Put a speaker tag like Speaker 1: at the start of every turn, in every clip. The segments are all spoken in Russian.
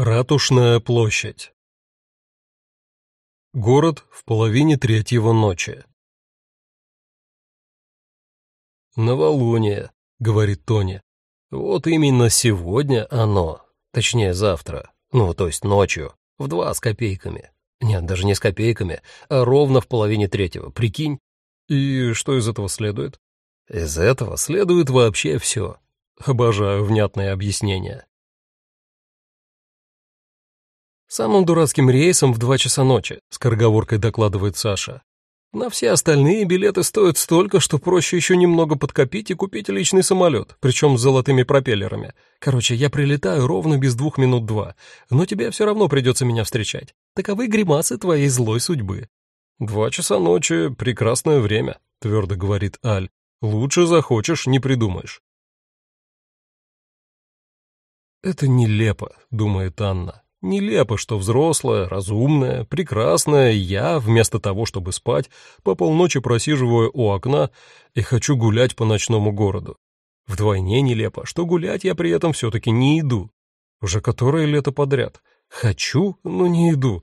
Speaker 1: Ратушная площадь. Город в половине третьего ночи. «Новолуние», — говорит Тони. «Вот именно сегодня оно, точнее завтра, ну, то есть ночью, в два с копейками. Нет, даже не с копейками, а ровно в половине третьего, прикинь. И что из этого следует? Из этого следует вообще все. Обожаю внятные объяснения. «Самым дурацким рейсом в два часа ночи», — скороговоркой докладывает Саша. «На все остальные билеты стоят столько, что проще еще немного подкопить и купить личный самолет, причем с золотыми пропеллерами. Короче, я прилетаю ровно без двух минут два, но тебе все равно придется меня встречать. Таковы гримасы твоей злой судьбы». «Два часа ночи — прекрасное время», — твердо говорит Аль. «Лучше захочешь, не придумаешь». «Это нелепо», — думает Анна. Нелепо, что взрослая, разумная, прекрасная я, вместо того, чтобы спать, по полночи просиживаю у окна и хочу гулять по ночному городу. Вдвойне нелепо, что гулять я при этом все-таки не иду. Уже которое лето подряд. Хочу, но не иду.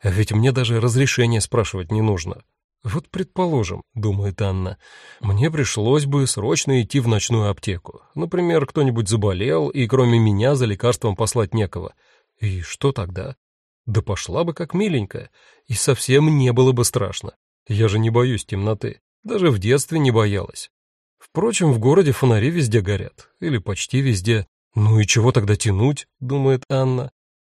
Speaker 1: А ведь мне даже разрешения спрашивать не нужно. Вот предположим, думает Анна, мне пришлось бы срочно идти в ночную аптеку. Например, кто-нибудь заболел, и кроме меня за лекарством послать некого — и что тогда? Да пошла бы как миленькая, и совсем не было бы страшно. Я же не боюсь темноты, даже в детстве не боялась. Впрочем, в городе фонари везде горят, или почти везде. Ну и чего тогда тянуть, думает Анна.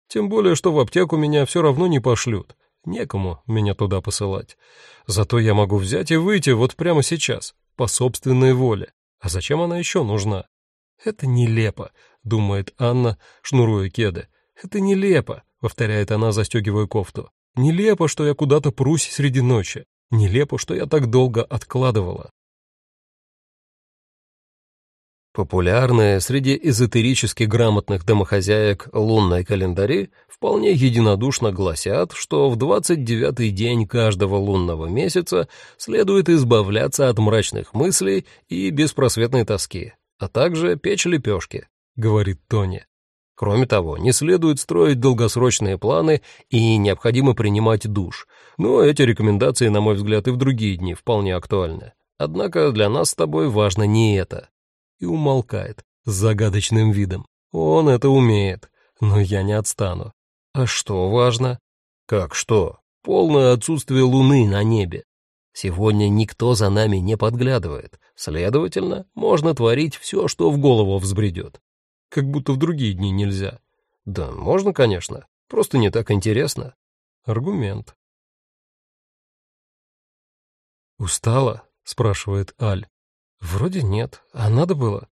Speaker 1: Тем более, что в аптеку меня все равно не пошлют. Некому меня туда посылать. Зато я могу взять и выйти вот прямо сейчас, по собственной воле. А зачем она еще нужна? Это нелепо, думает Анна, шнуруя кеды. «Это нелепо», — повторяет она, застегивая кофту. «Нелепо, что я куда-то прусь среди ночи. Нелепо, что я так долго откладывала». Популярные среди эзотерически грамотных домохозяек лунные календари вполне единодушно гласят, что в 29-й день каждого лунного месяца следует избавляться от мрачных мыслей и беспросветной тоски, а также печь лепешки, говорит Тони. Кроме того, не следует строить долгосрочные планы и необходимо принимать душ. Но эти рекомендации, на мой взгляд, и в другие дни вполне актуальны. Однако для нас с тобой важно не это. И умолкает с загадочным видом. Он это умеет, но я не отстану. А что важно? Как что? Полное отсутствие луны на небе. Сегодня никто за нами не подглядывает. Следовательно, можно творить все, что в голову взбредет как будто в другие дни нельзя. Да, можно, конечно, просто не так интересно. Аргумент. «Устала?» — спрашивает Аль. «Вроде нет, а надо было?»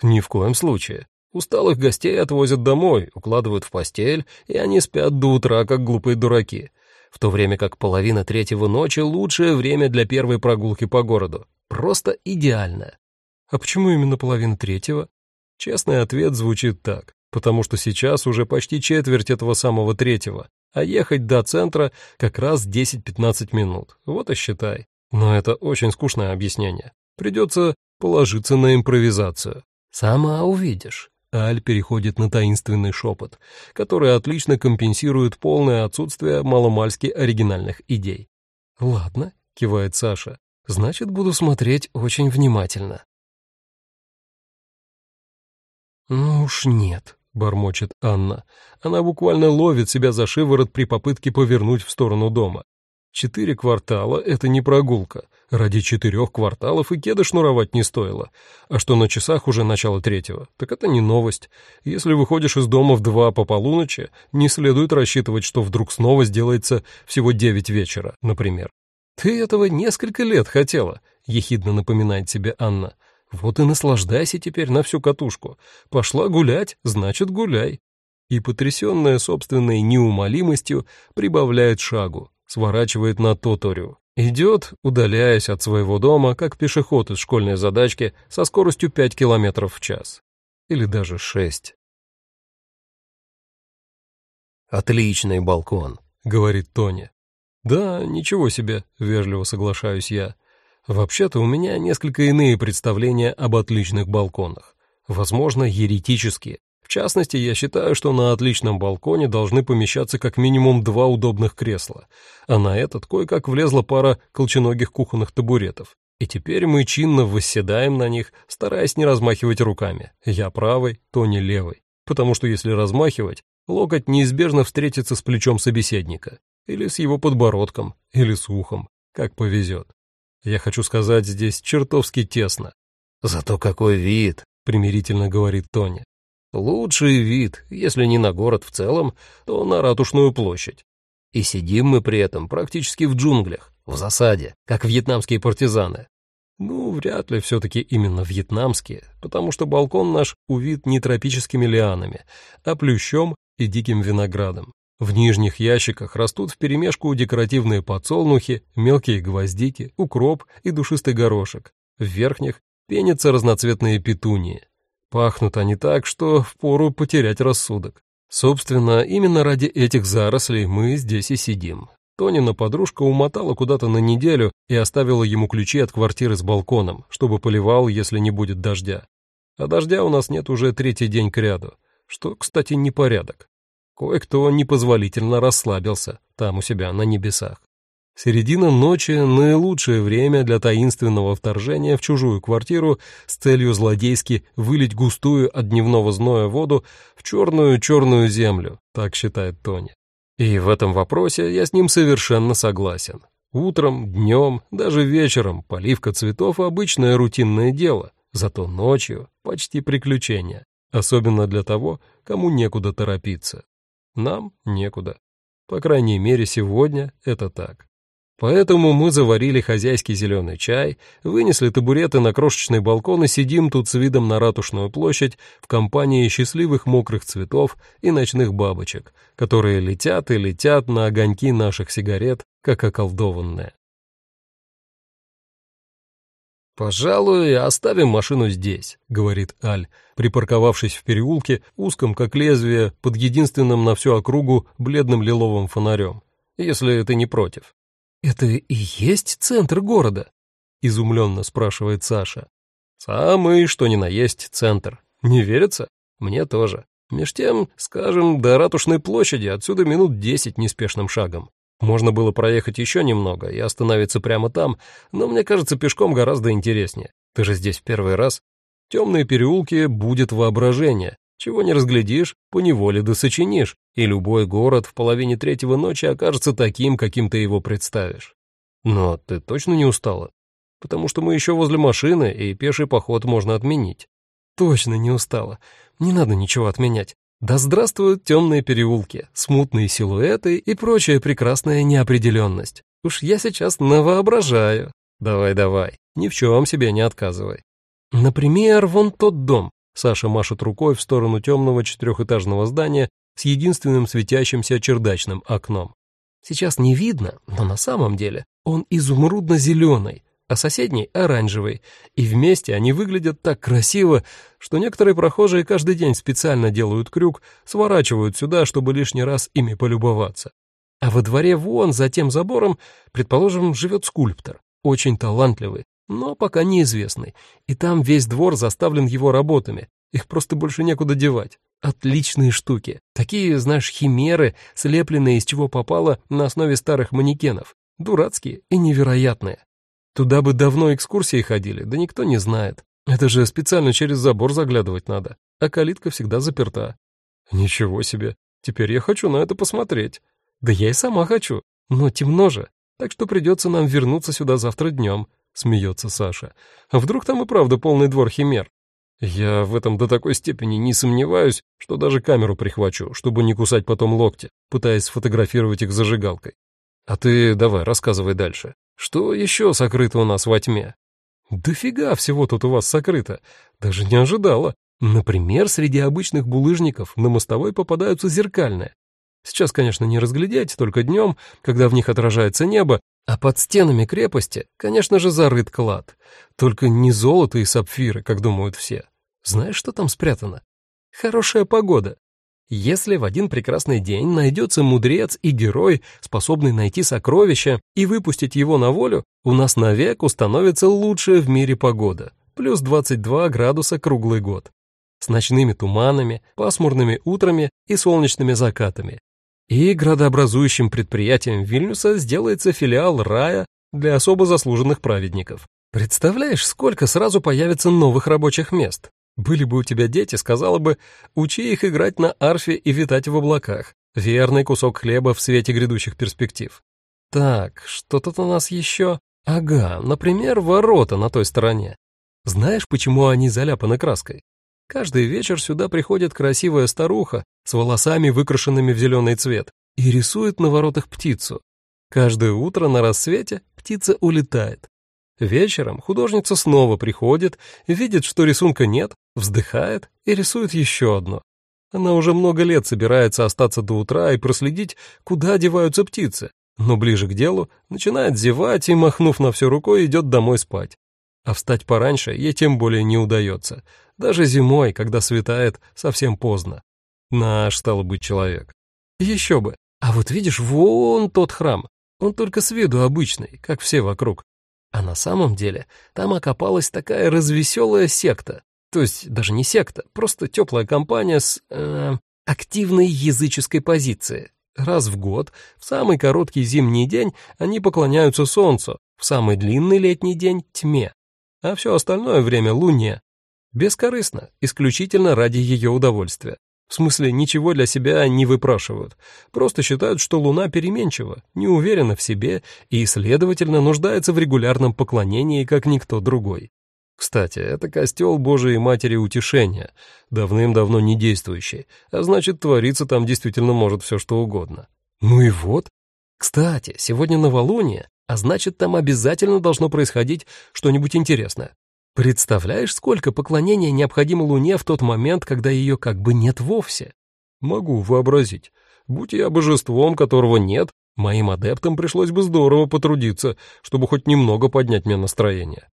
Speaker 1: «Ни в коем случае. Усталых гостей отвозят домой, укладывают в постель, и они спят до утра, как глупые дураки, в то время как половина третьего ночи — лучшее время для первой прогулки по городу. Просто идеально. А почему именно половина третьего? Честный ответ звучит так, потому что сейчас уже почти четверть этого самого третьего, а ехать до центра как раз 10-15 минут. Вот и считай. Но это очень скучное объяснение. Придется положиться на импровизацию. Сама увидишь. Аль переходит на таинственный шепот, который отлично компенсирует полное отсутствие маломальски оригинальных идей. «Ладно», — кивает Саша, — «значит, буду смотреть очень внимательно». «Ну уж нет», — бормочет Анна. Она буквально ловит себя за шиворот при попытке повернуть в сторону дома. Четыре квартала — это не прогулка. Ради четырех кварталов и кеда шнуровать не стоило. А что на часах уже начало третьего, так это не новость. Если выходишь из дома в два по полуночи, не следует рассчитывать, что вдруг снова сделается всего девять вечера, например. «Ты этого несколько лет хотела», — ехидно напоминает себе Анна. Вот и наслаждайся теперь на всю катушку. Пошла гулять, значит гуляй. И потрясенная собственной неумолимостью прибавляет шагу, сворачивает на Тоторю. Идет, удаляясь от своего дома, как пешеход из школьной задачки со скоростью 5 км в час. Или даже 6. «Отличный балкон», — говорит Тони. «Да, ничего себе», — вежливо соглашаюсь я. Вообще-то у меня несколько иные представления об отличных балконах. Возможно, еретические. В частности, я считаю, что на отличном балконе должны помещаться как минимум два удобных кресла, а на этот кое-как влезла пара колченогих кухонных табуретов. И теперь мы чинно восседаем на них, стараясь не размахивать руками. Я правый, Тони левый. Потому что если размахивать, локоть неизбежно встретится с плечом собеседника. Или с его подбородком, или с ухом, как повезет. Я хочу сказать, здесь чертовски тесно. «Зато какой вид!» — примирительно говорит Тони. Лучший вид, если не на город в целом, то на Ратушную площадь. И сидим мы при этом практически в джунглях, в засаде, как вьетнамские партизаны. Ну, вряд ли все-таки именно вьетнамские, потому что балкон наш увит не тропическими лианами, а плющом и диким виноградом. В нижних ящиках растут вперемешку декоративные подсолнухи, мелкие гвоздики, укроп и душистый горошек. В верхних пенятся разноцветные петунии. Пахнут они так, что впору потерять рассудок. Собственно, именно ради этих зарослей мы здесь и сидим. Тонина подружка умотала куда-то на неделю и оставила ему ключи от квартиры с балконом, чтобы поливал, если не будет дождя. А дождя у нас нет уже третий день кряду, что, кстати, непорядок. Кое-кто непозволительно расслабился там у себя на небесах. Середина ночи — наилучшее время для таинственного вторжения в чужую квартиру с целью злодейски вылить густую от дневного зноя воду в черную-черную землю, так считает Тони. И в этом вопросе я с ним совершенно согласен. Утром, днем, даже вечером поливка цветов — обычное рутинное дело, зато ночью — почти приключение, особенно для того, кому некуда торопиться. Нам некуда. По крайней мере, сегодня это так. Поэтому мы заварили хозяйский зеленый чай, вынесли табуреты на крошечный балкон и сидим тут с видом на ратушную площадь в компании счастливых мокрых цветов и ночных бабочек, которые летят и летят на огоньки наших сигарет, как околдованные. «Пожалуй, оставим машину здесь», — говорит Аль, припарковавшись в переулке, узком как лезвие, под единственным на всю округу бледным лиловым фонарем, если ты не против. «Это и есть центр города?» — изумленно спрашивает Саша. «Самый, что ни на есть, центр. Не верится? Мне тоже. Меж тем, скажем, до Ратушной площади отсюда минут десять неспешным шагом. Можно было проехать еще немного и остановиться прямо там, но мне кажется, пешком гораздо интереснее. Ты же здесь в первый раз. Темные переулки будет воображение, чего не разглядишь, поневоле да сочинишь, и любой город в половине третьего ночи окажется таким, каким ты его представишь. Но ты точно не устала? Потому что мы еще возле машины, и пеший поход можно отменить. Точно не устала. Не надо ничего отменять. Да здравствуют темные переулки, смутные силуэты и прочая прекрасная неопределенность. Уж я сейчас навоображаю. Давай-давай, ни в чем себе не отказывай. Например, вон тот дом. Саша машет рукой в сторону темного четырехэтажного здания с единственным светящимся чердачным окном. Сейчас не видно, но на самом деле он изумрудно-зеленый, а соседний — оранжевый, и вместе они выглядят так красиво, что некоторые прохожие каждый день специально делают крюк, сворачивают сюда, чтобы лишний раз ими полюбоваться. А во дворе вон за тем забором, предположим, живет скульптор, очень талантливый, но пока неизвестный, и там весь двор заставлен его работами, их просто больше некуда девать. Отличные штуки. Такие, знаешь, химеры, слепленные из чего попало на основе старых манекенов. Дурацкие и невероятные. Туда бы давно экскурсии ходили, да никто не знает. Это же специально через забор заглядывать надо, а калитка всегда заперта. Ничего себе, теперь я хочу на это посмотреть. Да я и сама хочу, но темно же, так что придется нам вернуться сюда завтра днем смеется Саша. А вдруг там и правда полный двор химер? Я в этом до такой степени не сомневаюсь, что даже камеру прихвачу, чтобы не кусать потом локти, пытаясь сфотографировать их зажигалкой. А ты давай, рассказывай дальше. Что еще сокрыто у нас во тьме? Дофига всего тут у вас сокрыто. Даже не ожидала. Например, среди обычных булыжников на мостовой попадаются зеркальные. Сейчас, конечно, не разглядеть, только днем, когда в них отражается небо, а под стенами крепости, конечно же, зарыт клад. Только не золото и сапфиры, как думают все. Знаешь, что там спрятано? Хорошая погода. Если в один прекрасный день найдется мудрец и герой, способный найти сокровище и выпустить его на волю, у нас навек установится лучшая в мире погода, плюс 22 градуса круглый год. с ночными туманами, пасмурными утрами и солнечными закатами. И градообразующим предприятием Вильнюса сделается филиал рая для особо заслуженных праведников. Представляешь, сколько сразу появится новых рабочих мест? Были бы у тебя дети, сказала бы, учи их играть на арфе и витать в облаках. Верный кусок хлеба в свете грядущих перспектив. Так, что тут у нас еще? Ага, например, ворота на той стороне. Знаешь, почему они заляпаны краской? Каждый вечер сюда приходит красивая старуха с волосами, выкрашенными в зеленый цвет, и рисует на воротах птицу. Каждое утро на рассвете птица улетает. Вечером художница снова приходит, видит, что рисунка нет, вздыхает и рисует еще одно. Она уже много лет собирается остаться до утра и проследить, куда деваются птицы, но ближе к делу начинает зевать и, махнув на все рукой, идет домой спать. А встать пораньше ей тем более не удается, даже зимой, когда светает совсем поздно. Наш, стало быть, человек. Еще бы. А вот видишь, вон тот храм. Он только с виду обычный, как все вокруг. А на самом деле там окопалась такая развеселая секта. То есть даже не секта, просто теплая компания с э, активной языческой позицией. Раз в год, в самый короткий зимний день, они поклоняются солнцу, в самый длинный летний день — тьме, а все остальное время — луне. Бескорыстно, исключительно ради ее удовольствия. В смысле, ничего для себя не выпрашивают. Просто считают, что Луна переменчива, не уверена в себе и, следовательно, нуждается в регулярном поклонении, как никто другой. Кстати, это костел Божией Матери Утешения, давным-давно не действующий, а значит, твориться там действительно может все что угодно. Ну и вот. Кстати, сегодня новолуние, а значит, там обязательно должно происходить что-нибудь интересное. Представляешь, сколько поклонения необходимо Луне в тот момент, когда ее как бы нет вовсе? Могу вообразить. Будь я божеством, которого нет, моим адептам пришлось бы здорово потрудиться, чтобы хоть немного поднять мне настроение.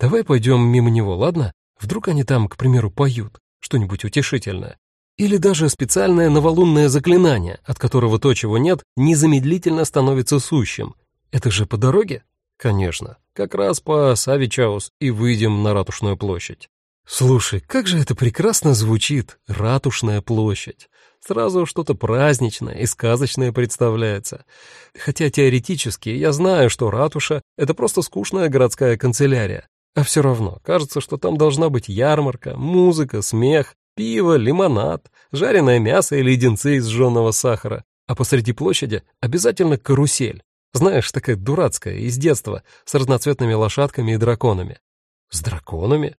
Speaker 1: Давай пойдем мимо него, ладно? Вдруг они там, к примеру, поют что-нибудь утешительное. Или даже специальное новолунное заклинание, от которого то, чего нет, незамедлительно становится сущим. Это же по дороге? Конечно, как раз по Савичаус и выйдем на Ратушную площадь. Слушай, как же это прекрасно звучит, Ратушная площадь. Сразу что-то праздничное и сказочное представляется. Хотя теоретически я знаю, что ратуша — это просто скучная городская канцелярия. А все равно, кажется, что там должна быть ярмарка, музыка, смех, пиво, лимонад, жареное мясо и леденцы из жженого сахара. А посреди площади обязательно карусель. Знаешь, такая дурацкая, из детства, с разноцветными лошадками и драконами. С драконами?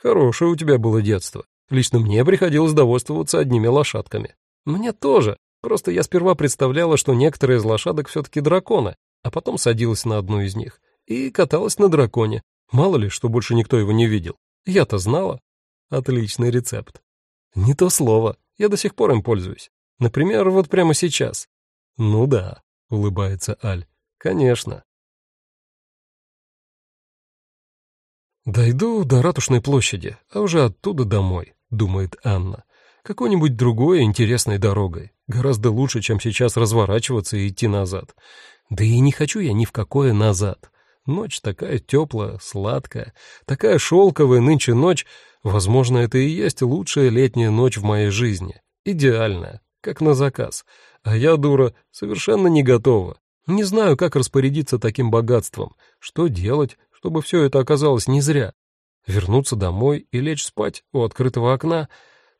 Speaker 1: Хорошее у тебя было детство. Лично мне приходилось довольствоваться одними лошадками. Мне тоже. Просто я сперва представляла, что некоторые из лошадок все-таки драконы, а потом садилась на одну из них и каталась на драконе. Мало ли, что больше никто его не видел. Я-то знала. Отличный рецепт. Не то слово. Я до сих пор им пользуюсь. Например, вот прямо сейчас. Ну да, улыбается Аль. Конечно. «Дойду до Ратушной площади, а уже оттуда домой», — думает Анна. «Какой-нибудь другой интересной дорогой. Гораздо лучше, чем сейчас разворачиваться и идти назад. Да и не хочу я ни в какое назад. Ночь такая теплая, сладкая, такая шелковая нынче ночь. Возможно, это и есть лучшая летняя ночь в моей жизни. Идеальная, как на заказ. А я, дура, совершенно не готова. Не знаю, как распорядиться таким богатством, что делать, чтобы все это оказалось не зря. Вернуться домой и лечь спать у открытого окна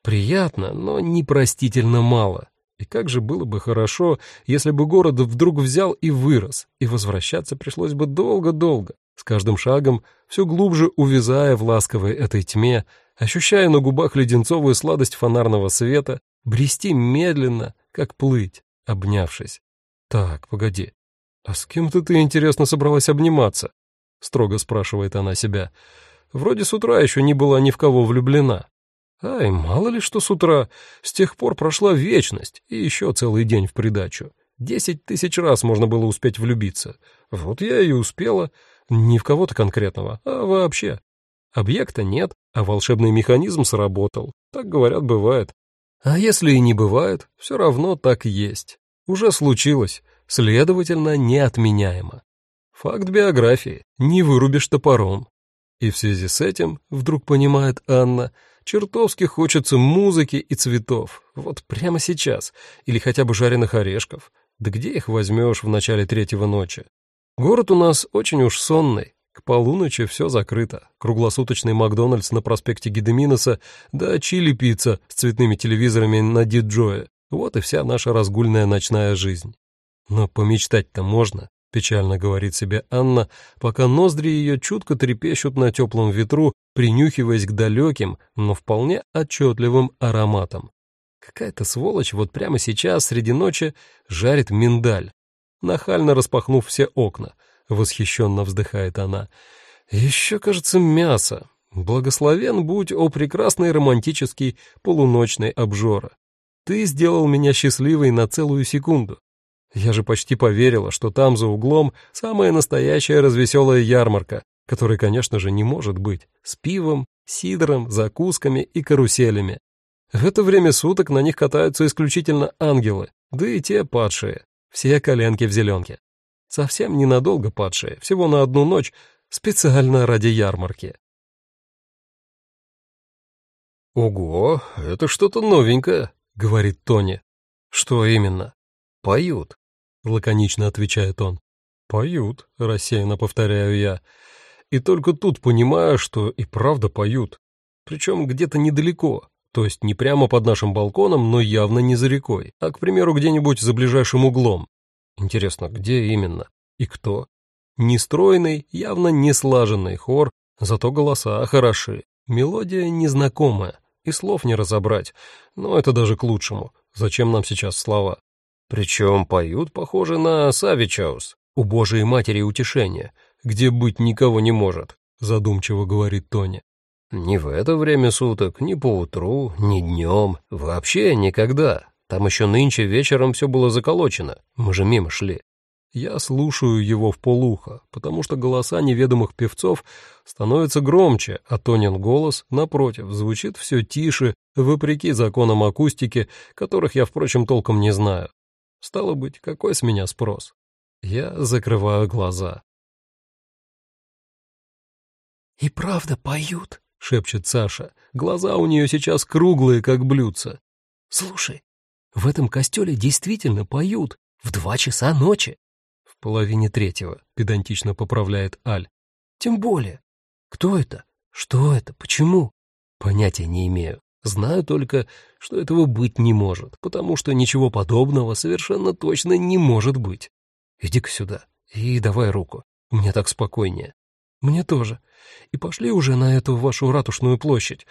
Speaker 1: приятно, но непростительно мало. И как же было бы хорошо, если бы город вдруг взял и вырос, и возвращаться пришлось бы долго-долго, с каждым шагом все глубже увязая в ласковой этой тьме, ощущая на губах леденцовую сладость фонарного света, брести медленно, как плыть, обнявшись. Так, погоди, «А с кем-то ты, интересно, собралась обниматься?» — строго спрашивает она себя. «Вроде с утра еще не была ни в кого влюблена». Ай, мало ли что с утра. С тех пор прошла вечность, и еще целый день в придачу. Десять тысяч раз можно было успеть влюбиться. Вот я и успела. Не в кого-то конкретного, а вообще. Объекта нет, а волшебный механизм сработал. Так, говорят, бывает. А если и не бывает, все равно так есть. Уже случилось следовательно, неотменяемо. Факт биографии. Не вырубишь топором. И в связи с этим, вдруг понимает Анна, чертовски хочется музыки и цветов. Вот прямо сейчас. Или хотя бы жареных орешков. Да где их возьмешь в начале третьего ночи? Город у нас очень уж сонный. К полуночи все закрыто. Круглосуточный Макдональдс на проспекте Гедеминоса, да чили-пицца с цветными телевизорами на диджое. Вот и вся наша разгульная ночная жизнь. Но помечтать-то можно, печально говорит себе Анна, пока ноздри ее чутко трепещут на теплом ветру, принюхиваясь к далеким, но вполне отчетливым ароматам. Какая-то сволочь вот прямо сейчас среди ночи жарит миндаль, нахально распахнув все окна. Восхищенно вздыхает она. Еще, кажется, мясо. Благословен будь, о прекрасный романтический полуночный обжора. Ты сделал меня счастливой на целую секунду. Я же почти поверила, что там за углом самая настоящая развеселая ярмарка, которой, конечно же, не может быть, с пивом, сидром, закусками и каруселями. В это время суток на них катаются исключительно ангелы, да и те падшие, все коленки в зеленке. Совсем ненадолго падшие, всего на одну ночь, специально ради ярмарки. «Ого, это что-то новенькое», — говорит Тони. «Что именно?» «Поют», — лаконично отвечает он. «Поют», — рассеянно повторяю я. И только тут понимаю, что и правда поют. Причем где-то недалеко, то есть не прямо под нашим балконом, но явно не за рекой, а, к примеру, где-нибудь за ближайшим углом. Интересно, где именно? И кто? Нестройный, явно не слаженный хор, зато голоса хороши. Мелодия незнакомая, и слов не разобрать, но это даже к лучшему. Зачем нам сейчас слова? Причем поют, похоже, на Савичаус, у Божией Матери утешения, где быть никого не может, задумчиво говорит Тони. Ни в это время суток, ни поутру, ни днем, вообще никогда. Там еще нынче вечером все было заколочено, мы же мимо шли. Я слушаю его в полухо, потому что голоса неведомых певцов становятся громче, а Тонин голос, напротив, звучит все тише, вопреки законам акустики, которых я, впрочем, толком не знаю. Стало быть, какой с меня спрос? Я закрываю глаза. «И правда поют?» — шепчет Саша. Глаза у нее сейчас круглые, как блюдца. «Слушай, в этом костеле действительно поют в два часа ночи. В половине третьего, педантично поправляет Аль. Тем более. Кто это? Что это? Почему? Понятия не имею. Знаю только, что этого быть не может, потому что ничего подобного совершенно точно не может быть. Иди-ка сюда и давай руку. Мне так спокойнее. Мне тоже. И пошли уже на эту вашу ратушную площадь.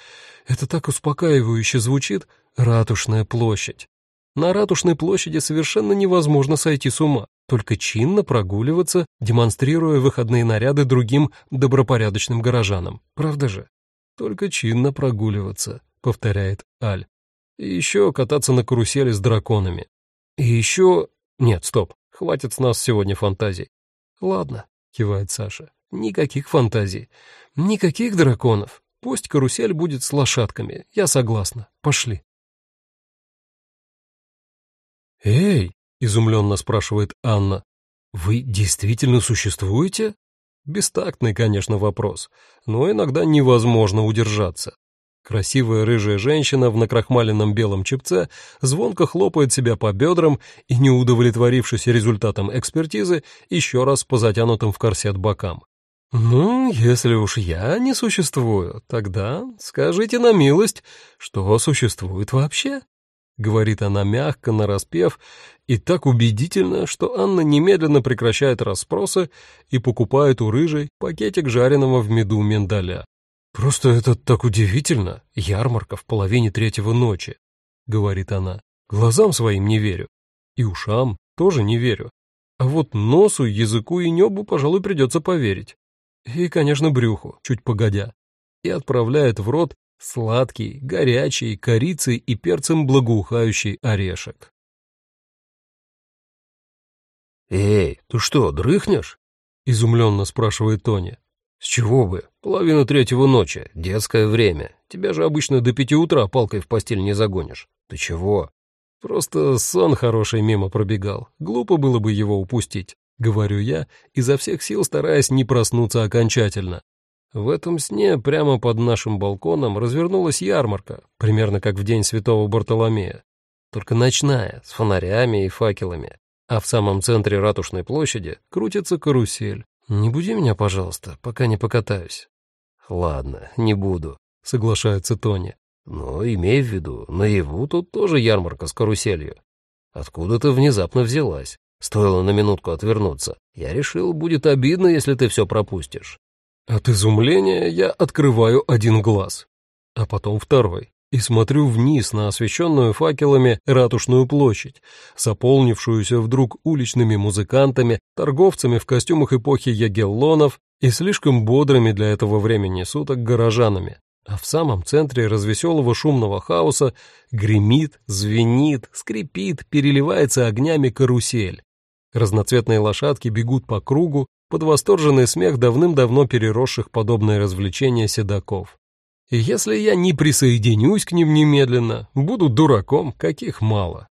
Speaker 1: Это так успокаивающе звучит. Ратушная площадь. На Ратушной площади совершенно невозможно сойти с ума, только чинно прогуливаться, демонстрируя выходные наряды другим добропорядочным горожанам. Правда же? Только чинно прогуливаться, повторяет Аль. И еще кататься на карусели с драконами. И еще... Нет, стоп, хватит с нас сегодня фантазий. Ладно, кивает Саша, никаких фантазий, никаких драконов. Пусть карусель будет с лошадками, я согласна, пошли. «Эй!» — изумленно спрашивает Анна. «Вы действительно существуете?» Бестактный, конечно, вопрос, но иногда невозможно удержаться. Красивая рыжая женщина в накрахмаленном белом чепце звонко хлопает себя по бедрам и, не удовлетворившись результатом экспертизы, еще раз по затянутым в корсет бокам. «Ну, если уж я не существую, тогда скажите на милость, что существует вообще?» — говорит она мягко, нараспев, и так убедительно, что Анна немедленно прекращает расспросы и покупает у рыжей пакетик жареного в меду миндаля. «Просто это так удивительно, ярмарка в половине третьего ночи», — говорит она. «Глазам своим не верю, и ушам тоже не верю. А вот носу, языку и небу, пожалуй, придется поверить. И, конечно, брюху, чуть погодя. И отправляет в рот сладкий, горячий, корицей и перцем благоухающий орешек. «Эй, ты что, дрыхнешь?» — изумленно спрашивает Тони. «С чего бы? Половина третьего ночи, детское время. Тебя же обычно до пяти утра палкой в постель не загонишь. Ты чего?» «Просто сон хороший мимо пробегал. Глупо было бы его упустить», — говорю я, изо всех сил стараясь не проснуться окончательно. В этом сне прямо под нашим балконом развернулась ярмарка, примерно как в день Святого Бартоломея. Только ночная, с фонарями и факелами. А в самом центре Ратушной площади крутится карусель. Не буди меня, пожалуйста, пока не покатаюсь. Ладно, не буду, соглашается Тони. Но имей в виду, наяву тут тоже ярмарка с каруселью. Откуда-то внезапно взялась. Стоило на минутку отвернуться. Я решил, будет обидно, если ты все пропустишь. От изумления я открываю один глаз, а потом второй, и смотрю вниз на освещенную факелами ратушную площадь, заполнившуюся вдруг уличными музыкантами, торговцами в костюмах эпохи Ягеллонов и слишком бодрыми для этого времени суток горожанами. А в самом центре развеселого шумного хаоса гремит, звенит, скрипит, переливается огнями карусель. Разноцветные лошадки бегут по кругу под восторженный смех давным-давно переросших подобные развлечения седаков. Если я не присоединюсь к ним немедленно, буду дураком, каких мало.